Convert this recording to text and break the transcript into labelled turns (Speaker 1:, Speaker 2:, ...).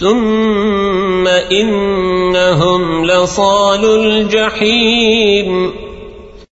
Speaker 1: ثم إنهم لصال الجحيم